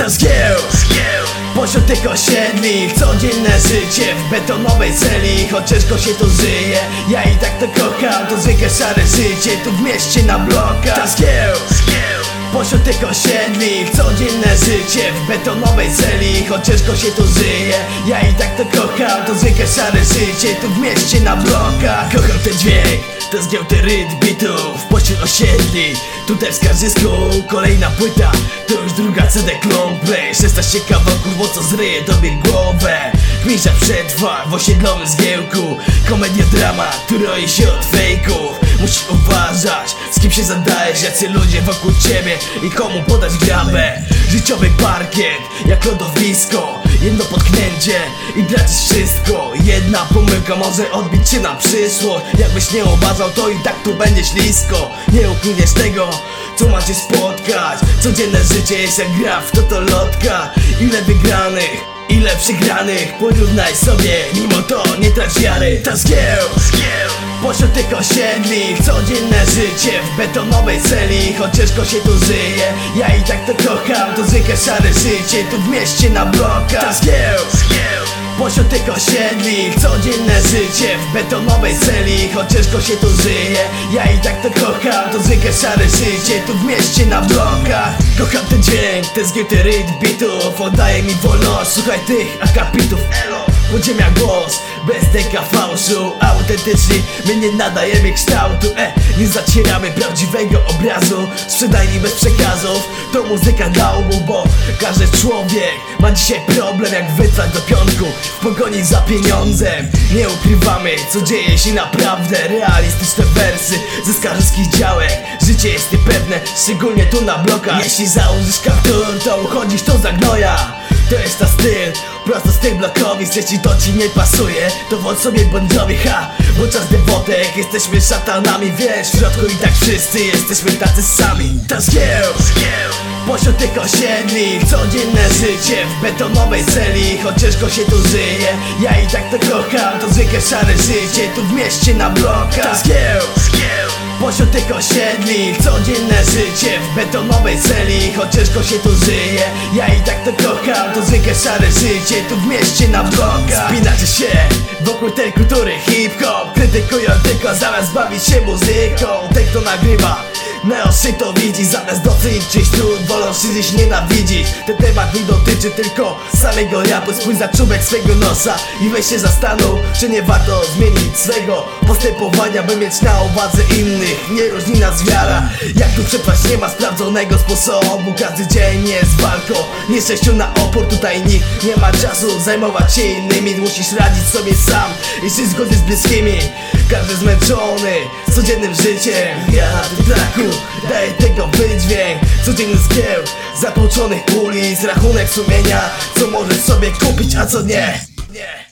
Ta zgieł Pośród tych osiedli Codzienne życie w betonowej celi. Choć ciężko się tu żyje Ja i tak to kocham. To zwykłe szare życie Tu w mieście na blokach. Ta zgieł Pośród tych osiedli Codzienne życie w betonowej celi. Choć ciężko się tu żyje Ja i tak to kocham. To zwykłe szare życie Tu w mieście na blokach. Kocham ten dźwięk To zgiełty rytm bitów. Pośród osiedli Tutaj w skarżysku Kolejna płyta. To już druga CD Play 16 kawałków bo co zryje tobie głowę. Kmisza przetrwa w osiedlowym zgiełku. Komedia drama, tu roi się od fejków. Musisz uważać, z kim się zadajesz Jacy ludzie wokół ciebie i komu podać grabę. Życiowy parkiet, jak lodowisko Jedno potknięcie i tracisz wszystko. Jedna pomyłka może odbić cię na przyszłość. Jakbyś nie uważał to i tak tu będzie ślisko Nie ukniesz tego, co macie spotkać. Codzienne życie jest jak gra w totolotka. Ile wygranych Ile przegranych, porównaj sobie Mimo to nie trać wiary. Ta zgieł, Pośród tych osiedli Codzienne życie w betonowej celi. Choć ciężko się tu żyje Ja i tak to kocham. To zwykłe szare życie Tu w mieście na blokach. Ta zgieł, Pośród tych osiedli Codzienne życie w betonowej celi. Choć ciężko się tu żyje Ja i tak to kocham To zwykłe szare życie Tu w mieście na blokach. Kocham ten dźwięk, ten zgięty rytm bitów. Oddaje mi wolność, słuchaj tych akapitów Elo Podziemia głos, bez deka fałszu Autentyczni, my nie nadajemy kształtu E, nie zacieramy prawdziwego obrazu. Sprzedajni bez przekazów To muzyka na obu, bo każdy człowiek Ma dzisiaj problem jak wytrwać do piątku W pogoni za pieniądzem. Nie ukrywamy, co dzieje się naprawdę Realistyczne wersy ze skarżyskich działek. Życie jest niepewne, szczególnie tu na blokach. Jeśli założysz kaptur, to uchodzisz to za gnoja to jest ta styl, prosto z tym blokowi Jeśli to ci nie pasuje, to włącz sobie bądźowi Ha, bo czas dewotek, jesteśmy szatanami Wiesz, w środku i tak wszyscy jesteśmy tacy sami. Ta zgieł, pośród tych osiedli Codzienne życie w betonowej celi. Choć ciężko się tu żyje Ja i tak to kocham, to zwykłe szare życie Tu w mieście na blokach Pośród tych osiedli Codzienne życie w betonowej celi. Choć ciężko się tu żyje Ja i tak to kocham. To zwykłe szare życie Tu w mieście na blokach. Spinacie się wokół tej kultury hip-hop. Krytykują tylko zamiast bawić się muzyką. Ten kto nagrywa Neosy to widzi Zamiast docenić czyjś trud Wolą szydzić nienawidzić. Ten temat nie dotyczy tylko samego rapu. Spójrz za czubek swego nosa I weź się zastanów Czy nie warto zmienić swego postępowania By mieć na uwadze innych. Nie różni nas wiara. Jak tu przetrwać nie ma sprawdzonego sposobu. Każdy dzień jest walką Nie sześciu na opór. Tutaj nikt nie ma czasu Zajmować się innymi. Musisz radzić sobie sam I żyć zgody z bliskimi każdy zmęczony codziennym życiem. Ja tu traku daję tego wydźwięk. Codzienny zgieł zatłoczonych ulic Rachunek sumienia. Co możesz sobie kupić, a co Nie